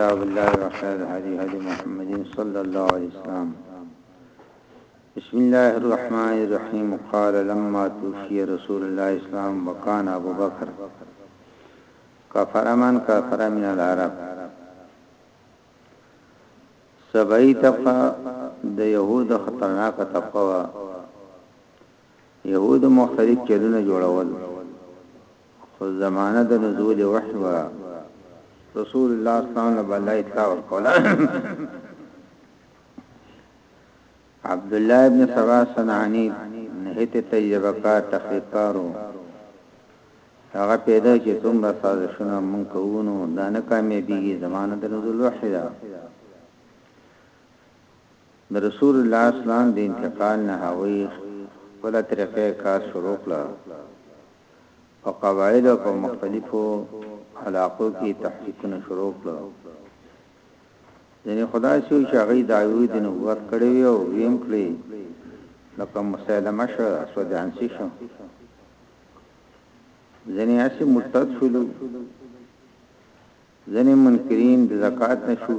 کتاب الله وخير الهدي هدي محمد صلى الله عليه وسلم بسم الله الرحمن الرحيم قال لما توفي رسول الله اسلام وكان ابو بكر كفر من كفر من العرب سبعی طبقه د يهود خطرناک طبقه یهودو مختلف چلونه جوړول خو زمانه د نزول وحی وه رسول الله صلی الله علیه وسلم له الله اطلاع ورکوله عبد الله ابن سبا صنعانی نه ته تجربه کار تخریب کارو هغه پیدا چې څومره سازشونه مونږ کوونو دا نه کامیابیږي زمانه د نزول وحی ده د رسول الله اسلام د انتقال نه هغوی خپله طریقه کار شروع کړه، په قواعدو او په مختلفو علاقو کې یې تحریکونه شروع کړل، ځینې خو داسې وو چې هغوی دعوی د نبوت کړې وې او ویې هم کړې، لکه مسیلمه شو، اسود عنسي شو، ځینې هسې مرتد شول. ځنې منکرین د زکات نه شو،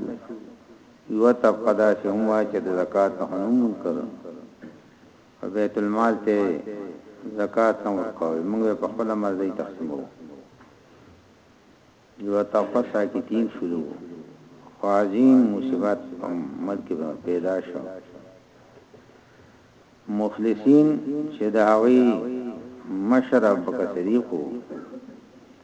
یوه طبقه داسې هم وه چې د زکات نه خو نه وو منکر، خو بیت المال ته یې زکات نه ورکاوه، موږ یې په خپله مرضۍ تقسیموو. یوه طبقه ساکتین شولو، خو عظیم مصیبت په ملک پیدا شو. مخلصین چې د هغوی مشر ابوبکر صدیق وو،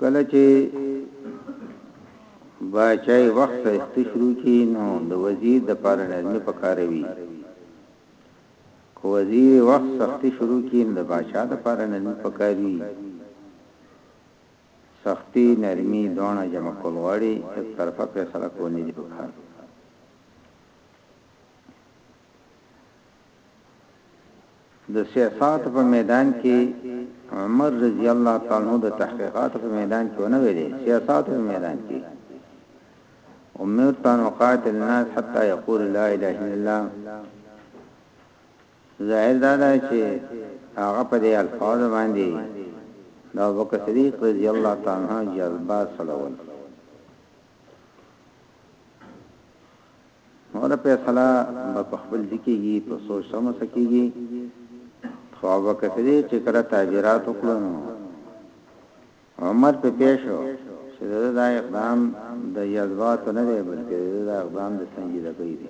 کله چې باچای وخت ته استشرو کی نو د وزیر د پاره نرمی پکاروي کو وزیر وخت سختی شروع کی نو د باچا د پاره نرمی پکاروي سختی نرمی دونه جمع کول غواړي یک طرفه فیصله کو نه دی پکار د سیاساتو په میدان کې عمر رضی الله تعالی عنہ د تحقیقاتو په میدان کې ونه ویلې سیاساتو په میدان کې امرت ان اقاتل الناس حتى يقول لا اله الا الله ظاهر دا ده چې هغه په دې الفاظ باندې دا ابوبکر صدیق رضی الله تعالی عنہ جذبه سلول نو دا فیصله به په خپل ځی کیږي په سوچ سم سکیږي خو ابو کثری چې کړه تعبیرات وکړو نو عمر په پیښو چې دا اقدام د یزبات نه دی بلکې دا اقدام د سنجیدګۍ دی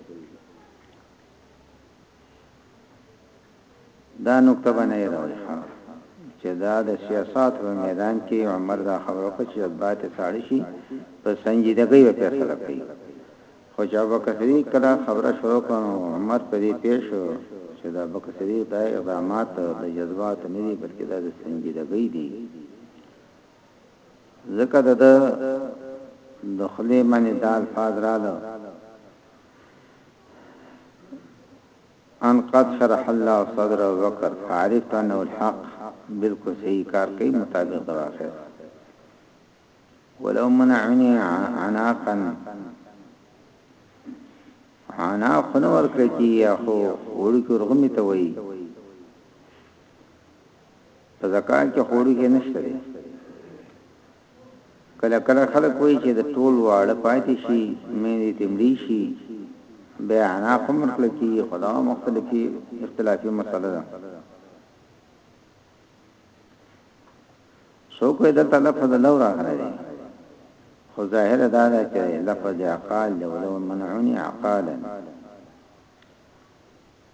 دا نکته به نه یادوی ښه چه دا د سیاساتو په میدان کی عمر دا خبره وکړه چه جذبات یې ساړه شی په سنجیدګۍ به فیصله کوی خو چه ابوبکر صدیق کله خبره شروع کړه نو عمر په دی پوه شو چه د ابوبکر صدیق دا اقدامات د جذباتو نه دی بلکه دا د سنجیدګۍ دی ځکه د ده د خلی منی دا الفاظ راله ان قد شرح الله صدر ابوبکر فعرفت انه الحق بلکل صحیح کار کوي مطابق د واقع سره ولو منعنی عناقا انا خنو ورکړی چې یا خو وړو کې ورغمی ته وای په زکات کې خوري کې نشته کله کله خلک وایي چې د ټول واړه پاتې شي، میندې ترې مړې شي، بیا عناق هم ورکړل کېږي، خو دغه مختلفي اختلافي مسئله ده. څوک وایي دلته لفظ لو راغلی دی، خو ظاهره دا ده چې لفظ عقال دی، ولو منعوني عقالا.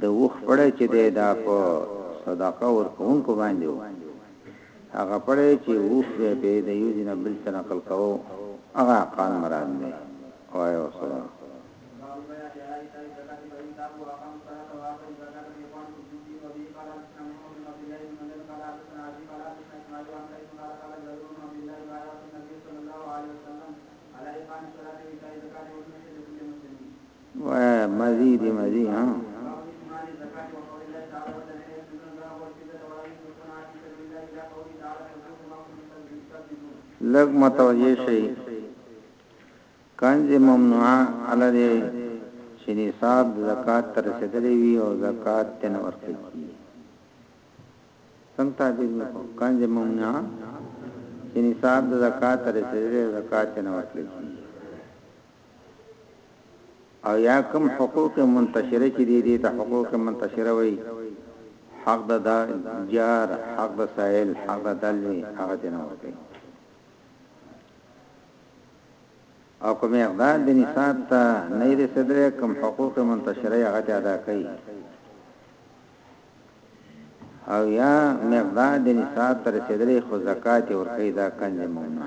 د اوښ پړی چې دی دا په صدقه ورکوونکو باندې و، هغه پړی چې اوښ به یې پرې د یو ځای نه بل ته نقل کاوه هغه عقال مراد دی. وایه وسلم. وای مزی دی مزی ها لګ متوجه شي کنز ممنوعه علي چې نصاب زکات تر رسیدلې وي او زکات تن ورکړي څنګه تعبیر وکړو کنز ممنوعه چې نصاب د زکات تر رسیدلې زکات تن ورکړي او یا کوم حقوق منتشره چې دی دی ته حقوق منتشره وایي حق د جار حق د سائل حق د دلوی هغه ته نه ورکي او کوم اقدار د نصاب ته نه رسیدل کوم حقوق منتشره هغه ته ادا کوي او یا مقدار د نصاب ته رسیدل خو زکات ورکړي دا کنځ مونږ نه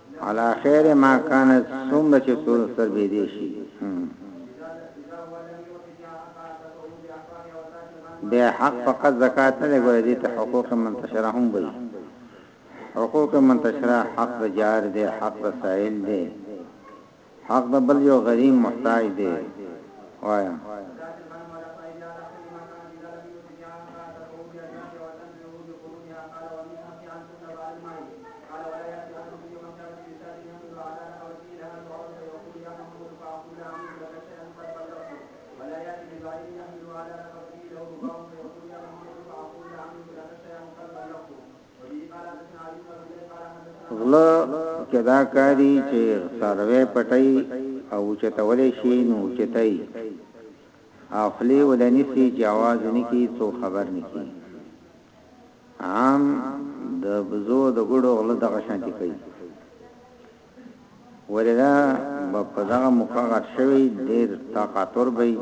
علی خیر ما کانت څومره چې تور سر بيدې شي بیا حق فقط زکات نه ګورې دي ته حقوق منتشره هم وي حقوق منتشره حق د جار دي حق د سائل دي حق د بل یو غریم محتاج دی وایم. غله که دا کاری چې څاروی پټی او اوچتولی شي نو اوچتای او خلی وله نیسی چې آواز نکی څو خبر نکی عام د بزو د ګړو غله دغه شانتی کوي ولدا په دغه مقاغت شوی ډیر طاقتور بی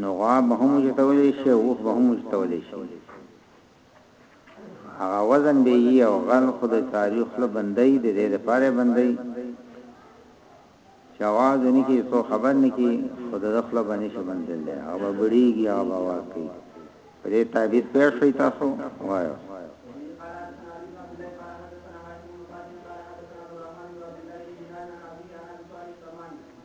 نو غاب هم جتولی شي او به هم جتولی شي هغه وزن به یی او غل خو د څاروی خوله بندی د دې لپاره یې بندی چې اواز ونه کی څو خبر نه کی خو د خوله باندې شي بندل دی هغه بډیږي هغه اواز کوي په دې تعبیر پېښ شوی تاسو وایو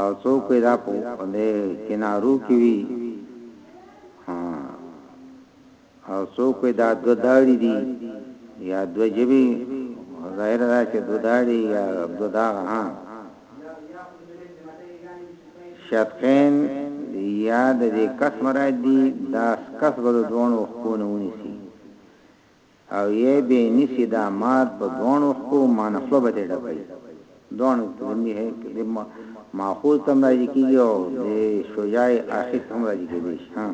او څوک پیدا په دې کنارو کې وي ها او څوک پیدا دو داړي دي یا دو جبي ظاهر دا چې دو داړي یا دو دا ها شتقین یا د دې قسم را دي دا قسم د دوه وختونو ونیسي او یی بی نیسی دا مار په دواړو خپو معنی خوله به دی ډکه وی دواړو کی دی میه کی دی ماخوذ تم راجی کیږی او دی شجاع آخذ هم راجی کیدی شی ها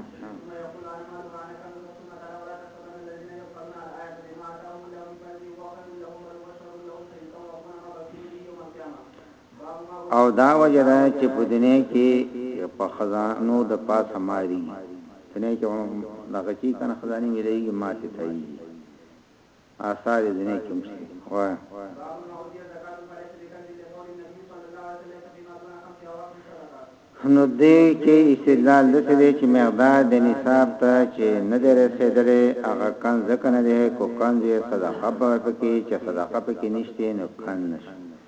او دا وجه ده چې په دنیا کې په خزانو د پاسه ماري دنیا کې دغه چې کنه خزاني مليږي ماته تایي آثار دنیا کې مشي وای نو دې کې استدلال د څه دی چې مقدار د نصاب ته چې نه دی رسیدلې هغه کان ځکه نه دی کو کان یې صدقه به پکې چې صدقه پکې نشته نو کان نشي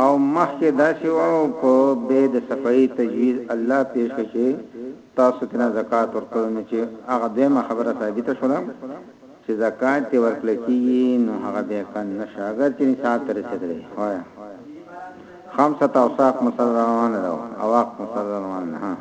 او مخکې داسې و او په به د صفای تجویز الله پیش کړ چې تاسو تنه زکات ورکوئ نو چې هغه دیمه خبره ثابته شوه چې زکات ته ورکړل کیږي نو هغه به کن نشه اگر چې نصاب ته رسیدلی وای خمسه اوساق مسلمان ده او واق مسلمان نه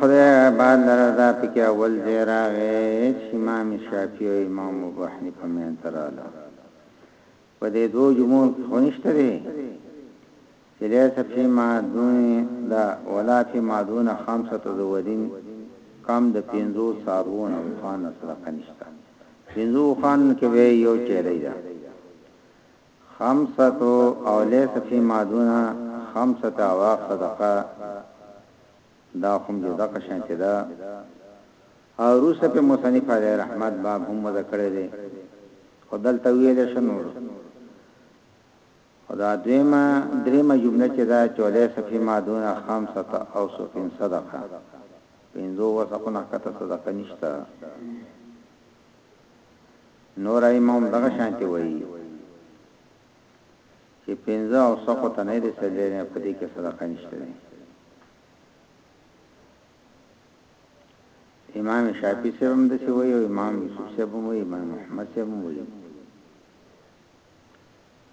خدای آباد لره دا پکې اول ځای راغی چې امام شافعي او امام ابو حنیفه مې تراله په دې دوو جمعو کې خو نشته دی چې ليس فی ما دون دا ولا فی ما دون خمسه ذوالین کم د پینځو ساروو نه خان صدقه نشته پینځو خان کې به یو چیرې ده خمسه او ليس فی ما دون خمسه واق صدقه دا هم جو دغه شان چې ده او روسته په مصنف علی رحمت باب هم وضع کړی دی خو دلته ویل شو نور خدا دویمه دریمه جمله چې دا چې ولې صفی ما دون خمسه او سفین صدقه پینځو وسقونه کته صدقه نشته نور ایمام دغه شانتی وایي چی پنځه او سخو ته نه رسیدلی نه په دی کی صدقه نشته دی امام شافعی صاحب هم دسی وی او امام یوسف صاحب هم وی امام محمد صاحب هم وی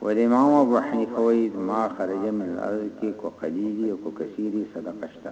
ولی امام ابو حنیفه وی ما خرج من الارض کی کو قلیلی او کو کثیری صدقه شته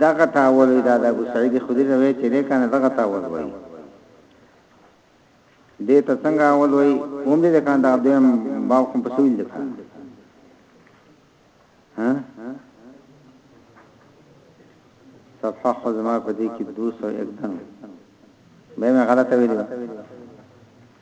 دغه تاول وی دا د ابو سعید خدری روایت چې ده کنه دغه تاول وی دې ته څنګه اول وی هم دې کان دا دیم باو کوم پسویل ده ها صفحه خزما په دې کې 201 دنه به مې غلطه ویلې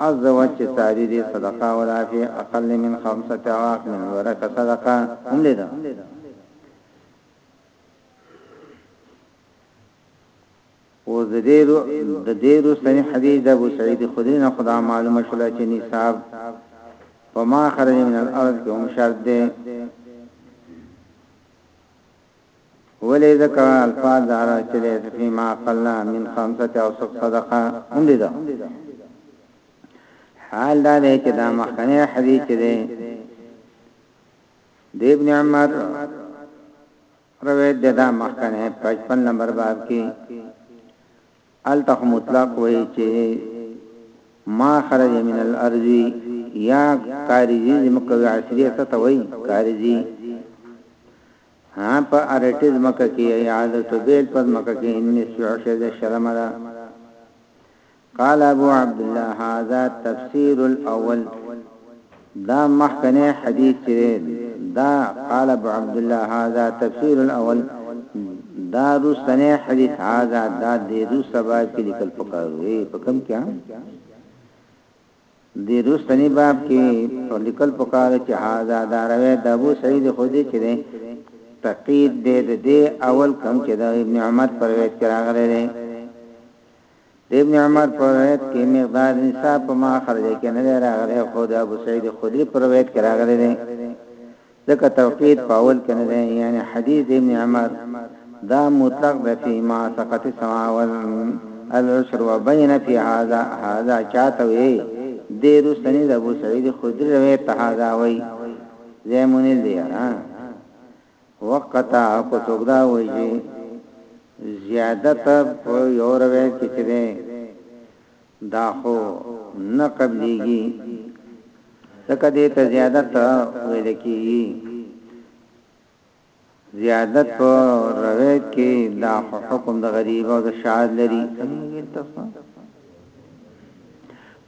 عض وه چه ساری دی صدقه ولا فی اقل من خمسه اواق من الورکه صدقه هم دی دا او زدیرو د دیرو سنی حدیث د ابو سعید خدری نه خدا معلومه شولا چې نصاب فما خرج من الارض کوم شرط ده ولې ځکه الفاظ د عرب چې ليس فی ما قل من خمسه او سق صدقه هم دي ده حال دا دی چې دا مخکنه حدیث چې دی د ابن عمر روایت دا مخکنه 55 نمبر باب کې التخ مطلق وایي چې ما خرج من الارض یا کارجی زمکوی عصریه ستوی کارجی ها په ارټي ځمکه کې اعاده طبيل په ځمکه کې اني سوعشه د شلمه ده قال ابو عبد الله هذا تفسير الاول دا مخکنه حدیث چې دا قال ابو عبد الله هذا تفسير الاول دا روسنه حدیث هذا دا د روس سبب کې لیکل پکاروي په کوم کې دې روستني باب کې په لیکل پکار ده چې هذا دا روایت د ابو سعید خدری چې دی تقید دی د دې اول کم چې د ابن عمر پر روایت کې راغلی دی د ابن عمر په روایت کې مقدار نصاب په ما خرج کې نه راغلی خو د ابو سعید خدری په روایت کې راغلی دی ځکه توقید په اول کې نه دی یعنی حدیث د ابن عمر دا مطلق د فی ما سقط سما ول العشر وبین فی هذا هذا چاته وی د رسنی د ابو سعید خدری روایت ته هذا وی زمونی دی را وقت کو څوګدا وی زیادت په یو روایت کې چره دا خو نه قبليږي ځکه دې ته زيادت ويل کيږي زيادت په روایت کې دا حکم د غریب او د شاذ لري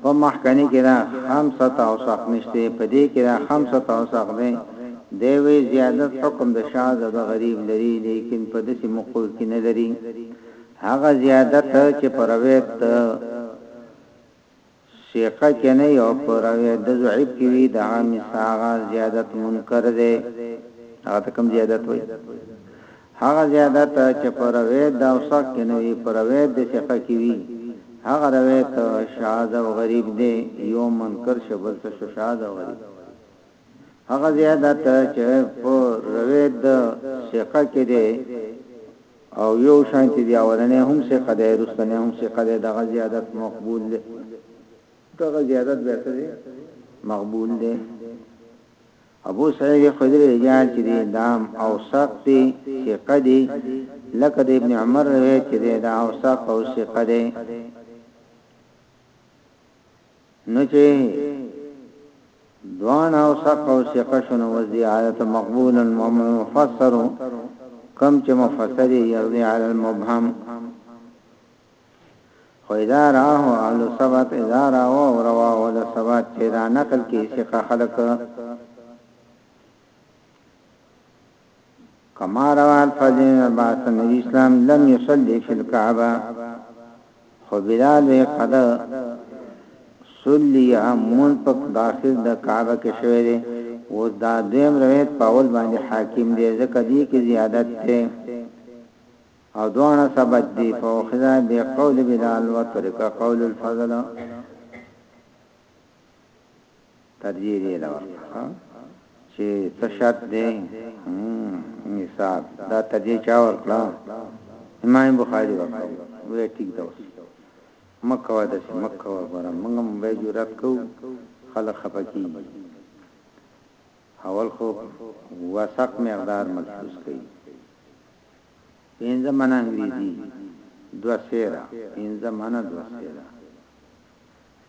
په محکنه کې دا خمسه اوسق نشته په دې کې دا خمسه اوسق دی دی وی زیادت حکم د شاذ او د غریب لري لیکن په دې مقول کې نه لري هغه زیادت چې په روایت د ثقه کې نه یو په روایت د ضعیف کې وي دا مثاغه زیادت منکر دی هغه کوم زیادت وي هغه زیادت چې په روایت د اوسق کې نه وي په روایت د ثقه کې وي هغه روایت شاذ او غریب دی یو منکر شبل څه شاذ او غریب هغه زیادت چې په روایت د ثقه کې دی او يو شانتي دي اولنی هم ثقه دی وروستنی هم ثقه دی دغه زيادت مقبول دی دغه زيادت بيا څه دی مقبول دی ابو سعيد خدري رجال چې دی دام او ثق دی ثقه دی لکه د ابن عمر روایت چې دی دا او ثق او ثقه دی نو چه دواړه او صح او ثقه شنو وزیادت مقبول مفسر کم چه مفسر یغذی علی المبهم خو اذا راه اهل ثبت اذا راه او رواه اهل ثبت چه دا نقل کی ثقه خلق کما روى الفضل بن عباس ان نبي اسلام لم يصلي في الكعبه خو بلال وی قد صلی من پک داخل د کعبه کې شوی دی او دا دویم روایت په اول باندې حاکم دی ځکه دی کې زیادت ته او دوانه ثبت دی فوخذا بقول بلال وترک قول الفضل ترجیح دې له ورکړه چې څه شرط دی نصاب دا ترجیح چا ورکړه امام بخاری ورکړه وی ټیک دا اوس مکه و داسې مکه و ګوره موږ هم به جرأت کوو خلک خفه کېږي اول خو وثق مقدار مخصوص کړي پنځه منه انګریزي دو سیرا پنځه منه دو سیرا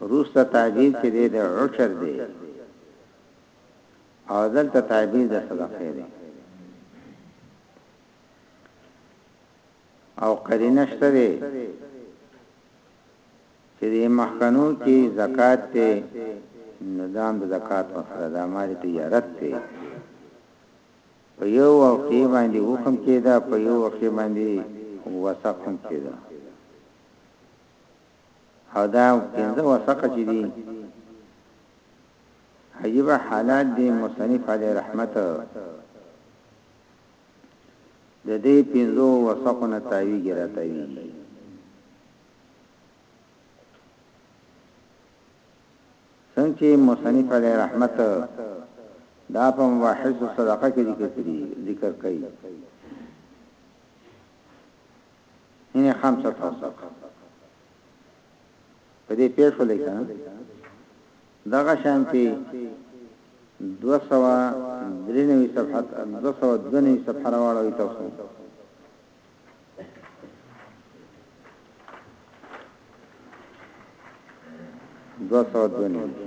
وروسته تعبیر چې دی د عشر دی او دلته تعبیر د صدقه دی او قرینه شته دی چې د محکنو کې زکات ته نظام د زکات مسله د امر تجارت ته په یو وخت باندې حکم کېدا په یو وخت باندې وسقم کېدا او دا پنځه وثقه چې دي عجیب حالات دي مصنف علی رحمت د دې پنځو وثقو نه تاویږي راتاویږي څنګه چې مصنف علی رحمت دا په مباحث صدقه کې ذکر کړی ذکر کړي مینه خان څه کار وکړ په دې پیښو لیکه دغه شانتي 293 صفحه 292 صفحه راوړوي تاسو دوه سوه دوه نوي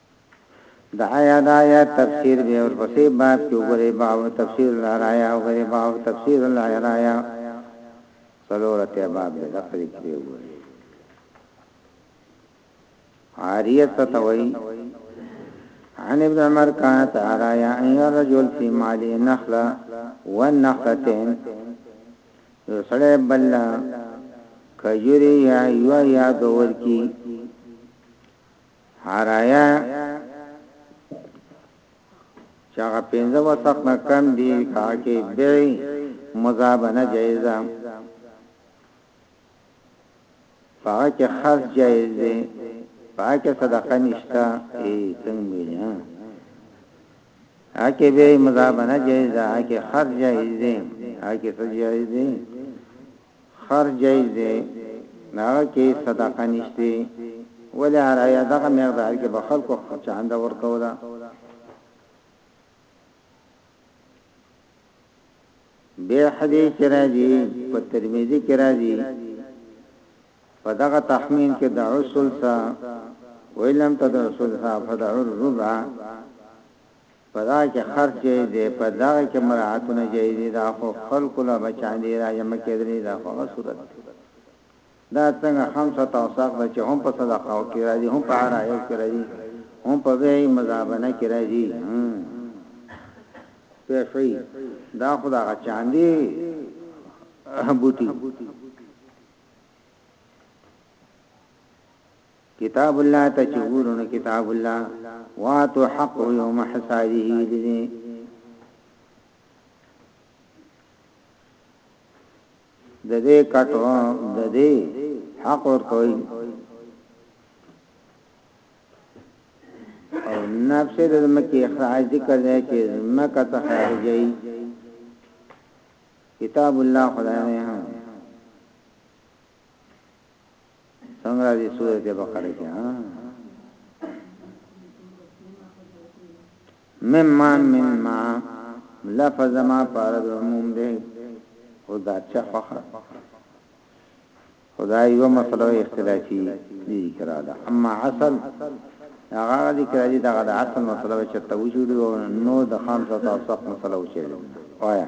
د آیا د آیات تفسیر بیا ورپسې باب کې وګورئ، باب تفسیر الآرایا وګورئ، باب تفسیر الآرایا څلور اتیا باب دی، دقه دې کې بیا وګورئ. عاریه څه ته وایي؟ عن ابن عمر كانت آرايا أن الرجل في مالي نخلة والنخلتين یو سړی بل کجوري یا یو یا دور کی هرایا چې هغه پنځه وسق نه کم دي هغه کې بيع مزابنه جایزه هغه کې خاص جایز دي هغه کې صدقه نشته ای څنګه نه هغه کې بيع مزابنه جایزه هغه کې خاص جایز دي هغه کې څه جایز دي خرج جائز دی نو هغه کې هیڅ صدقه نشته ولی هر ایا دغه مقدار کې به خلکو چاند ورکوله به حدیث کې راځي په ترمذی کې راځي په دغه تحمین کې د رسول صاحب ویلم ته د رسول صاحب فدعو الربع په دا کې خرڅ جایز دی په دغه کې مراعاتونه جایز دي دا خو خلکو له بچان دي را جمع کیدلی دا خو هغه صورت دی دا څنګه خمسه اوساق ده چې هم په صدقه او کې راځي هم په عرایو کې راځي هم په بیع مزابنه کې راځي پیسې دا خو دا غچان دي بوټي کتاب الله ته چې ګورو نو کتاب الله واتو حق یوم حسابه ویل دي د دې کټو د دې حق ورته او نفس د مکه اخراج ذکر دی چې مکه ته خارجي کتاب الله خدای نه څنګه راځي سورته بقره کې ها مما مما لفظ ما پارد عموم دی خدا چا فخر خدا یو مسله اختلافي دي کراله اما اصل هغه دي کراله دا د اصل مسله چې ته وجوړو نو د خامسه تاسو مسله وچېږي وایا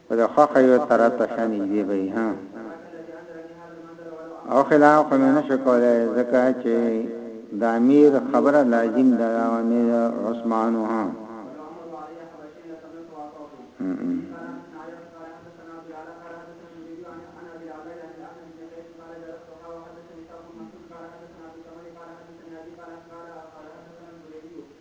خو د خوښه يو تره ته ښه نږدې به يي هم او خلاف خو مې نه شو کولای ځکه چې د امير خبره لازم ده او امير عثمانو هم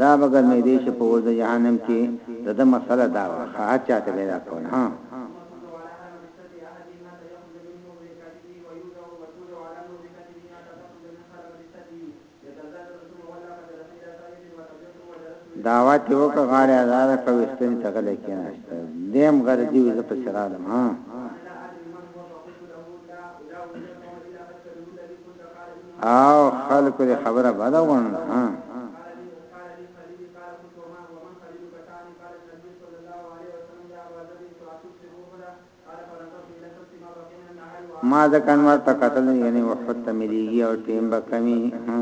دا به ګرمېدی چه په اور د جهنم کی د ده مسئله دا وه خه هر چا ته به یې دا کول ها. دعوت یې وکړ غاړه یې ازاده کړه ویښتنی ته غلی کېناست دی هم غرضی وی زه پسې رالم ها. او خلکو دې خبره بده وګڼله ها. ما ځکه انور ته قتل یعنی وحد ته ملیږي او ټیم به کمی ها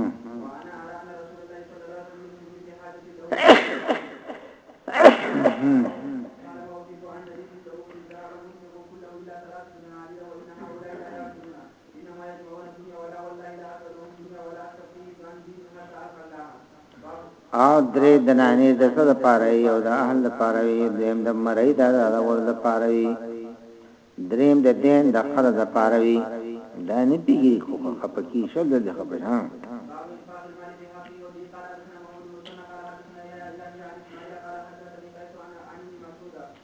انما يسمعون الدنيا ولا والله لا اكثرهم الدنيا ولا اكثرهم عن دين حتى الف الله او درې دنانې د څه د پاره او د اهل د پاره وي دیم د مړی د د ور د پاره وي دریم د دین د خر د پاره وي دا نه پیږي خو خپکی شل د خپشان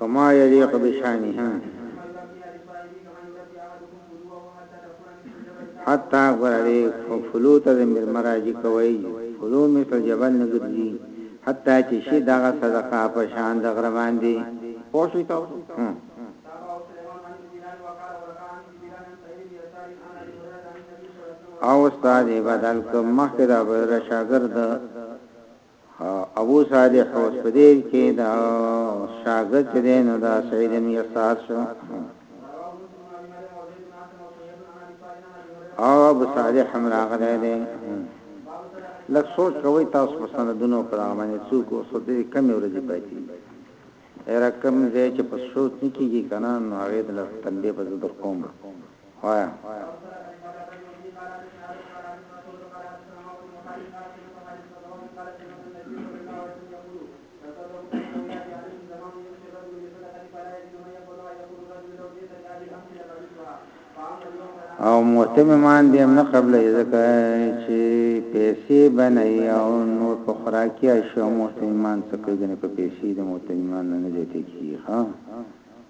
کما يليق بشانه حتی ګراري فلو ته زمير مراجي کوي فلو مثل جبل نګرځي حتی چې شي دغه صدقه په شان د غره باندې پوښي تاسو او استاد بدل کوم مخکې دا به شاګرد ابو صالح اوس په دې کې دا شاګرد چې دی نو دا سعید بن یسار شو او ابو صالح هم راغلی دی لږ سوچ کوئ تاسو په سندونو پر هغه باندې څوک او څه دې کم ورځې پاتې رقم دې چې په سوچ نه کیږي کنه نو هغه د تنبیه په ذکر کوم وایا او متممان دې نه قبل ذکر چې پیسې بنای او نو په خوراکي اشیاء متممان څخه دې په پیسې دې متممان نه جوړ کیږي ها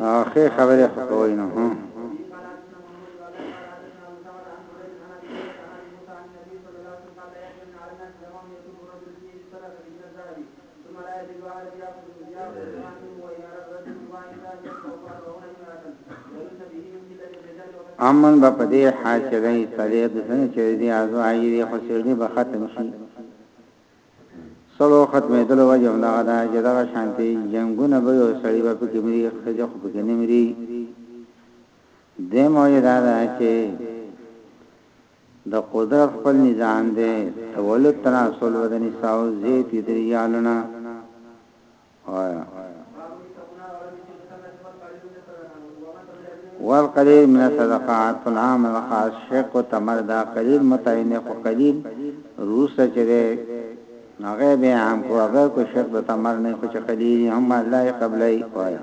اخه خبره کوي نو هم امن با پدې حاصلې سړې د څنګه چې دې ازو عاجزي خو سړې به ختم شي سلو ختمېدلو وجه همدغه ده چې دغه شانتې جنګونه به وي او سړی به پکې مري، ښځې خو پکې نه مري. دویمه وجه دا ده چې د قدرت خپل نظام دی، تولد تناسل به د نساو زیات وي د رجالو نه. وایا والقليل من الصدقات فلام الخاص شک تمر دا قليل متعین خو قليل روس چره هغه به عام کو اگر کو شک د تمر نه خو چې قليل هم الله قبلای وایا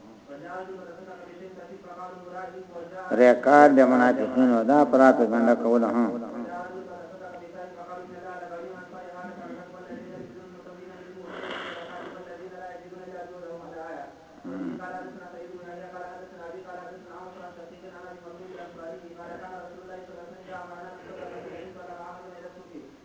ریاکار د منافقینو دا پراپګنډه کوله هم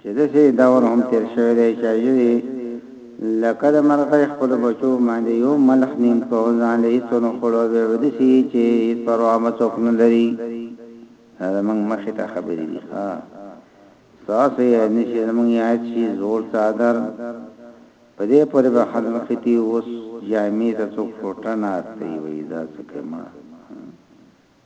چې داسې دور هم تېر شوی دی چې اژدې لکه د مرغۍ خپلو بچو باندې يو ملخ نيم کړ او ځان له هيڅ ونه خوړ او بيا به داسې يې چې هيڅ پروا هم څوک نه لري. دا زموږ مخې ته خبرې دي ښه ستاسو يې ياد نه شي زموږ ياد شي زوړ څادر په دې پورې به ختم خيتي اوس جامې ته څوک ټوټه ناست دی وایي دا څه کوي مړه.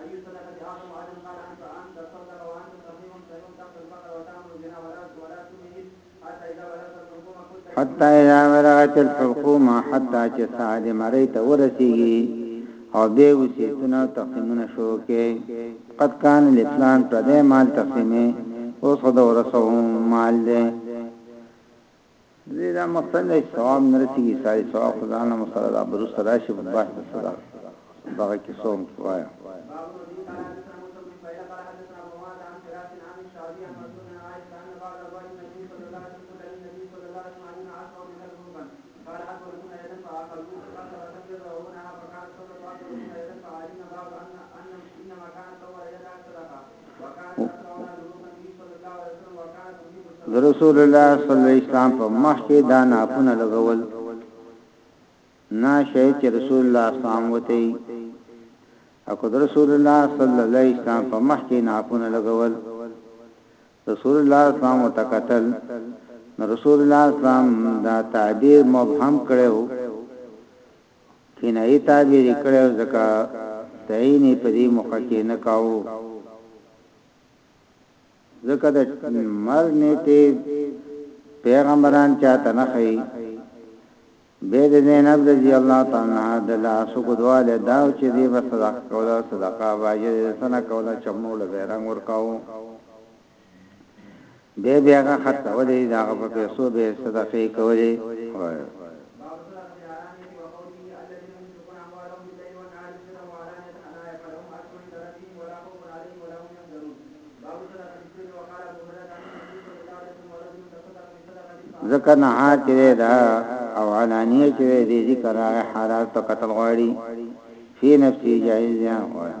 اي صدقة اعظم اجرا قال ان ان تصدق وانت صحيح سليم تقرا الفقر وتامر الغنى ولا ولا تمهل حتى اذا بلغت الحلقوم قلت حتى اذا بلغت الحلقوم حتى چې سعد مری ته ورسیږي او به وسیتونه تقسیمونه شو کې قد کان الاسلام پر دې مال تقسیمه اوس خو د ورسو مال دې دې دا مقصد دی ثواب نه رسیږي ساري ثواب خدای نه مسله دا برو سره شي په بحث سره دغه کې څوم وایا د رسول الله صلی الله علیه وسلم په مخ کې دا ناپونه لګول نه شي چې رسول الله سلام وتی او که رسول الله صلی الله علیه وسلم په مخ کې ناپونه لګول رسول الله سلام وتقتل رسول الله سلام دا تعبیر مبهم کړو کنایي تعبیر یې کړی او ځکه تعین یې په دې موقع کې نه کاوه، ځکه د مرګ نېټې پیغمبران چا ته نه ښیي. بیا د زینب رضی الله تعالی عنها د لاسو ګدواله دا و چې دې به صدقه کوله، صدقه به اجر یې څه نه کوله، چمړو له به یې رنګ ورکاوه. به بیا هغه خرڅولې دا هغه په پیسو به صدقې کولې ذکر نه ها چې دا او علانیه چې دې ذکر هغه حالات ته قتل غواړي فی نفسی جائز یا غواړي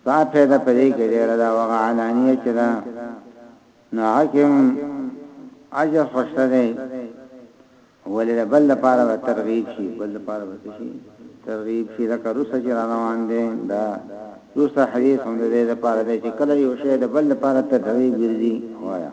ستا پیدا پدې کې ډیره دا وغه علانیه چې دا نو حکم اجر خوشته دی ولې د بل لپاره به ترغیب شي بل لپاره به شي ترغیب شي لکه روسه چې روان دي دا روسه حدیث هم د دې لپاره دی چې کله یو شی د بل لپاره ترغیب ګرځي وایا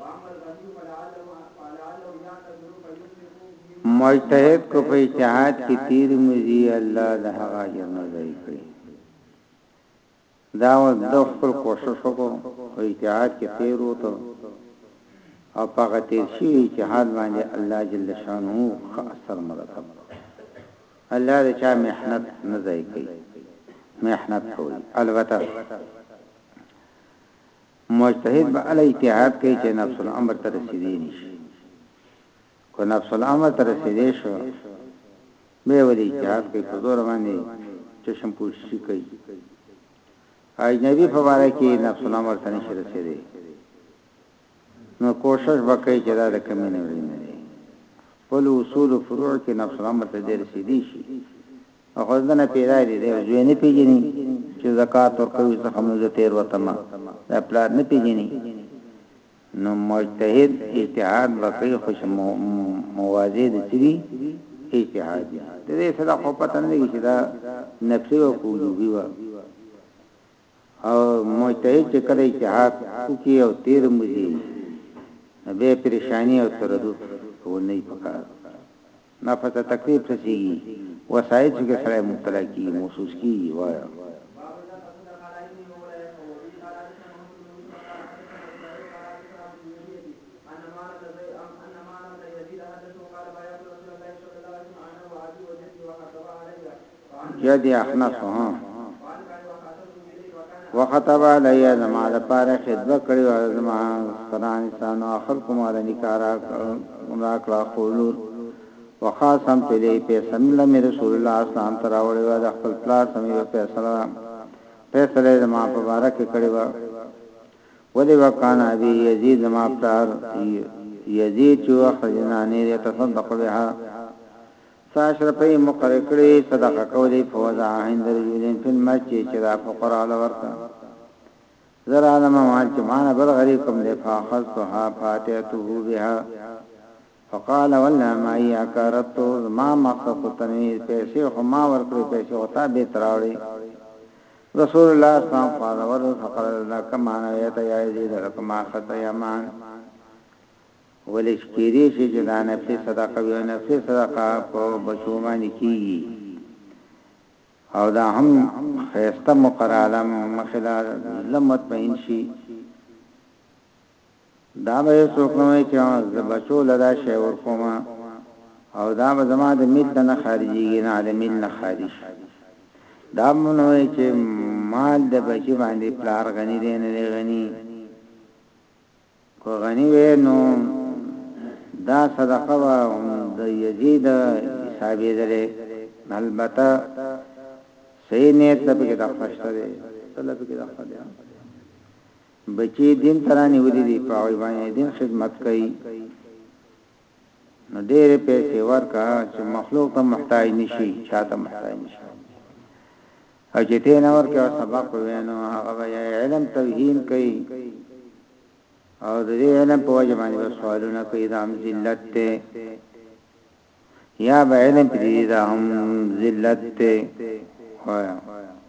واما الغني فلعله فلعله لا تدرو فيصبح ميم مجتهد کو په اجتهاد کې تیر مزي الله د هغه اجر نه ضایع کړي دا و د خپل کوشش وکړو په اجتهاد کې تیر وته او پاګه تیر شي اجتهاد باندې الله جل شانو خ اثر مرتب الله د چا محنت نه ضایع کړي محنت کوي البته مجتهد به هله اجتهاد کوي چې نفس الامر ته رسیدی نه شي که نفس الامر ته رسیدی شو به ولې اجتهاد کوي په زور باندې چشم پوشي کوي اجنبي په واره کې نفس الامر ته نشي رسیدي نو کوشش وکړي چې دا د کمی نه ورینه دي په اصول او فروع کې نفس الامر ته رسیدي شي خودنه پیدا دي دی زوی نه پیژني چې زکات ورکوي څه خموزه تیر وتما دا پلار نه پیژني نو مجتهد اجتهاد وکړي خو موازی د سری اجتهاد دی د دې صدقه پته نه لګي چې دا نفسي او کوجوبي و او مجتهد چې کله اجتهاد وکړي او تېر هم وځي نو بیا پریشاني او تردد کول نه دي پکار، نفس ته تکلیف رسېږي، وسایطو کې سړی مبتلا کېږي، موسوس کېږي، وغیره. يا دي اخنس ها وخطب علی زما د پاره خدمت کړی او زما سران انسان او خلق ما د نکاح راکړه خولور وخاصم تلی په سم الله می رسول الله اسلام تراوړی و د خپل پلار سمې په سره فیصله زما په باره کې کړی و ولی وکانا ابي يزيد زما پلار يزيد چې وخت جنانه تصدق بها څه اشرپۍ مقرر کړي صدقه کولي فوضع عهند رجولين في المسجد چه دا فقراء له ورکه زر عالم مال چه مانه بل غريب کم دي فاخذتها فاتعته بها فقال والله ما اياک اردت زما مقصد خو ته نه پيسي خو ما ورکړي پيسي خو تا بيت راوړي رسول الله صلی الله علیه وسلم فقال لك ما نويت يا يزيد لك ما خط يا مان ولی چی کیدای شی چی دا نفلی صدقه وی او نفلی صدقه په بچو باندی کیږی او دا هم خیسته مقرعه ده مخی له زړه مطمئن شی دا به هیڅوک نه وای چی زه بچو له دا شی ورکوم او دا به زما د ملت نه خارجیږي نه د ملت نه خارج دا منوي چې مال د بچي باندې پلار غني دی نه غني که غني وی نو دا صدقه به هم د یزید حسابیدلی البته صحیح نیت له پکې دغه شته دی له پکې دغه دی بچی دین ترانی ودی دی په ایوان دین خدمت کوي نو ډېرې پیسې ورکړه چې مخلوق ته محتاج نشي چاته محتاج نشي او چې ته نه ورکې او سبق وینو هغه به علم توهین کوي او د دې علم په وجه باندې سوالونه کوي د هم ذلت ته یا به علم پرې دا هم ذلت ته وایا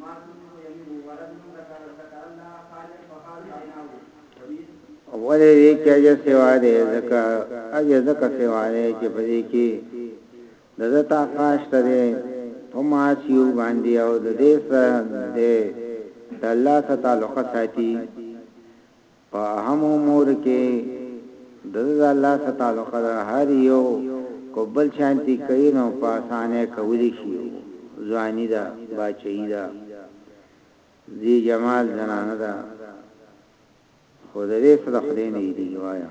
ماکي بن يمين وويل، موږ د کعبه څخه الله خالق په حال رابنا وو، په دې. ولې دې کې اجر سوا دی، ځکه اجر ځکه سوا دی چې په دې کې د ده تقوا شته دی په معاصيو باندې او د دې سره دی د الله سره تعلق ساتي په اهمو امورو کې دده د الله سره تعلق ده، هر يو که بل شانتي کوي نو په اسانۍ کولی شي، ځواني ده، باچهي ده، ذي جمال زنانه ده، خو ددې څه د خولې نه هېرېږي، وايه!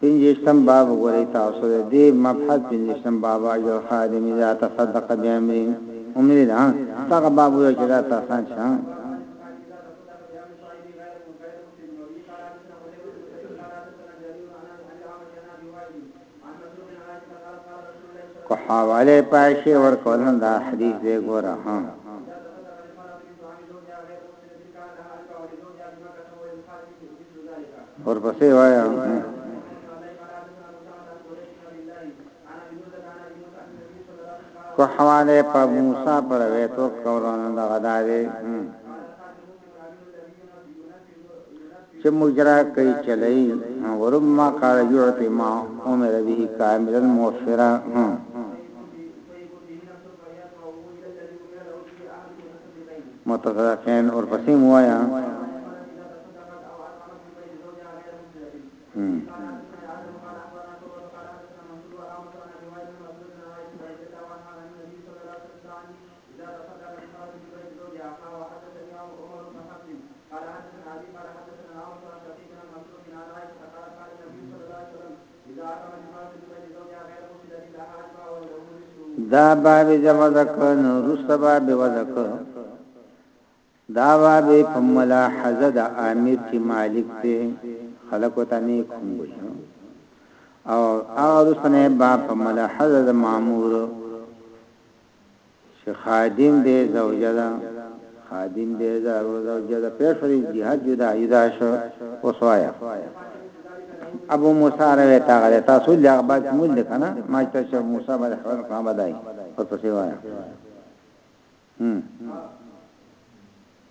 پنځویشتم باب وګورئ تاسو د دې مبحث پنځویشتم باب اجر خادم اذا تصدق بامر امر ده دغه باب وګورئ چې دا تاسان شه کو حواله پاشه ورکول دا حدیث دی ګوره ها ورپسې وایا کو حواله په موسی پر ویتو کولونه د غداري چې مجرا کوي چلای ورما قال يعطي ما امر به كاملا موفرا متفرقین ورپسې موایا دا باب جمع ذکر نو رسته باب وذکر دا باب په ملاحظه د امیر چې مالک دی خلق وته نه کوم او هغه رسنه باب په ملاحظه د مامور چه خادم دی زوجه ده خادم دی زارو زوجه ده پیش وری جهاد جدا جدا شو اوس وایا ابو موسی روی تاغه تاسو لغ بعد مول ده کنه ما ته چې موسی باندې خبر کوم بدای او تاسو وایا هم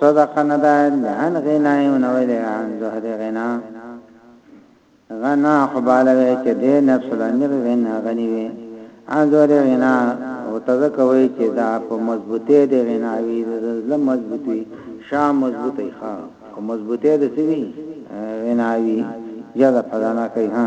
صدق نه ده لهن غنا یو نه ویل عن زهد غنا غنا خباله وی چې د نفس لنګ غنا غنی وی عن زهد غنا او تذکوي چې دا په مضبوطه دی غنا وی د ظلم مضبوطی شاه مضبوطی ښا او مضبوطه د سی وی غنا وی جزا فضانا کوي ها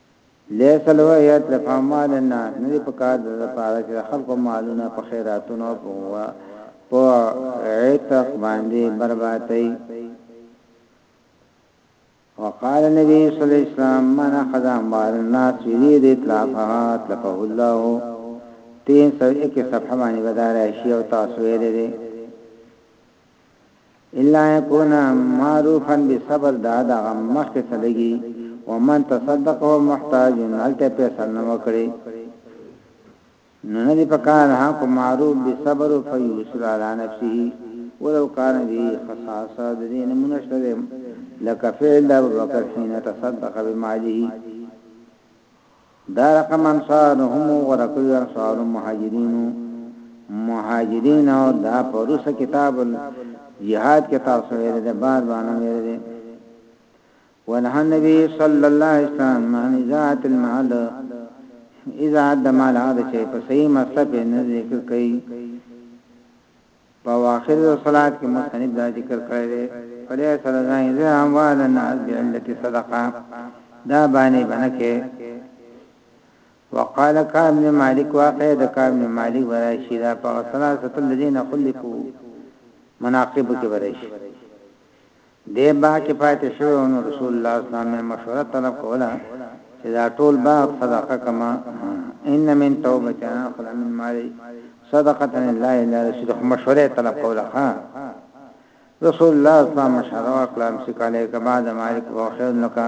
ليس الوحية تلفا مال الناس نه دي پکار د لپاره چې د خلکو مالونه په خيراتونو او په عتق باندې برباتي وقال النبي صلى الله عليه وسلم من اخذ اموال الناس يريد اتلافها اتلفه الله 301 صفحه باندې بدار شي او تاسو ویلې الا يكون معروفا بصبر دا دغه مخکې څه لګي ومن تصدق هو محتاج هلته پیسې نه وکړي نو نه دی پکار حق معروف بصبر فيسر على نفسه ولو كان به خصاصه د دې نمونه شته لکه فعل د ابوبکر حين تصدق بماله دا رقم انصار هم غوره کړی انصار مهاجرین مهاجرین او دا پروسه کتاب جهاد کې تاسو ویل د بار باندې ویل دي ونه نبی صلی الله علیه وسلم عن ذات المال اذا عد مال هذا شی په صحیح مصطف نه ذکر کوي په اواخر الصلوة کې مصنف دا ذکر کړی دی، فليس لنا إذا أموالنا نعت بعلة صدقة، دا بانې به نه کوې. وقال کعب بن مالک، واقع د کعب بن مالک به راشي، دا په هغه ثلاثة الذين خلفوا مناقبو کې به راشي. دې باغ کې پاتې شوی وم نو رسول الله صلی الله علیه وسلم مې مشوره طلب کوله چې دا ټول باغ صدقه کما ان من توبه انا خلا من مالي صدقه لله الا رسول مشوره طلب کوله ها رسول الله صلی الله علیه وسلم مشوره وکړه چې کله کبا د مالک او خیر نکا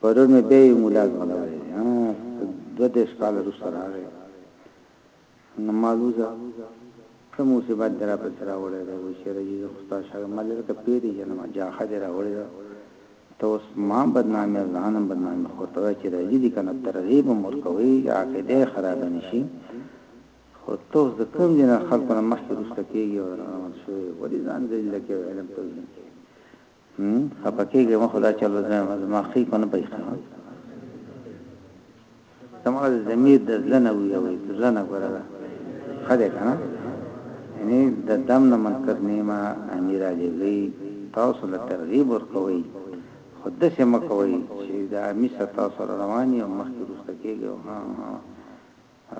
پرون مې بیا یو ملا ځغلولی دی، هغه دوه دېرش کاله وروسته راغی، نو ما وویل، څه مصیبت دې راپسې راوړی دی؟ وایي، چېرې ځې؟ زه خو ستا شاګرد، ما لږه ته پېژنم، جاښه دې راوړې ده، ته اوس ما هم بدناموې او ځان هم بدناموې، خو ورته وایه چې راځي دې که نه، ترغیب هم ورکوي چې عقیده یې خرابه نه شي، خو ته اوس د کوم دین او خلکو نه مخکې وروسته کېږې او روان شوی یې، ولې ځان ذلیل کوې او علم توهین کوې؟ هم خپه کېږي مخ دا چل وځم ما خې کنه پیسې تمره زمير د زلنه وي او زلنه ګره خده کنه یعنی د دم نه منکر نیمه امیر علی گئی تاسو له ترغیب ورکوي خود سه مکوي چې دا امیر تاسو رواني او مخکې روسته کېږي ها ها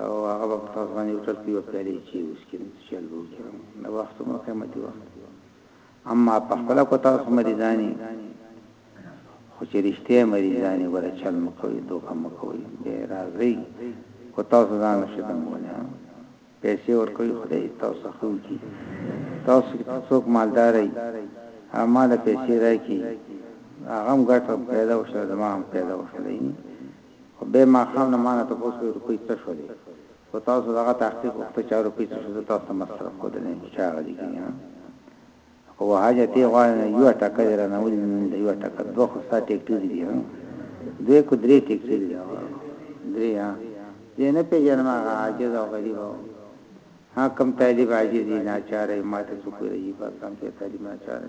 او هغه په تاسو باندې وټل کیو پیلې چې اوس کې چل وو نو وخت مو قیمتي وخت اما په خپله که تاسو مریضان یی خو چه رشتیا مریضان یی ګوره چل مه کوئ دوکه مه کوئ بیا راځئ خو تاسو ځان نه شی تنګولی ها پیسی ورکوی خدای دی تاسو ته ښه وکی تاسو که څوک مالدار یی هغه ماله پیسی راکی هغه هم ګټه پیدا وشله زما هم پیدا وشله یی خو بیا ماښام نه مانه تپوس کوی روپۍ څه شولی خو تاسو دغه تحقیق وکړه چارو کې څه شو زه تاسو ته مصرف کو دلیم چې چا غلي کړي ها خو وهاجه تی غواړي نه یو ټکه دې رانه ولې نه دی یو ټکه دوه خو ستا ټیکټوري دي ها دوی کو درې ټیکټوري دي درې ها زه نه پیژنم هغه عاجز او غریب او ها کم طالب عاجز دي ناچاره ماته څوک راځي په کم کې طالب ناچاره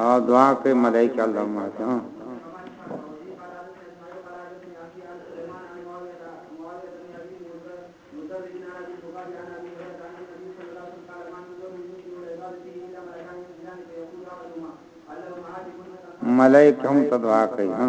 او دعا کوي ملائکه الله ماته ملائکه هم دعا کوي ها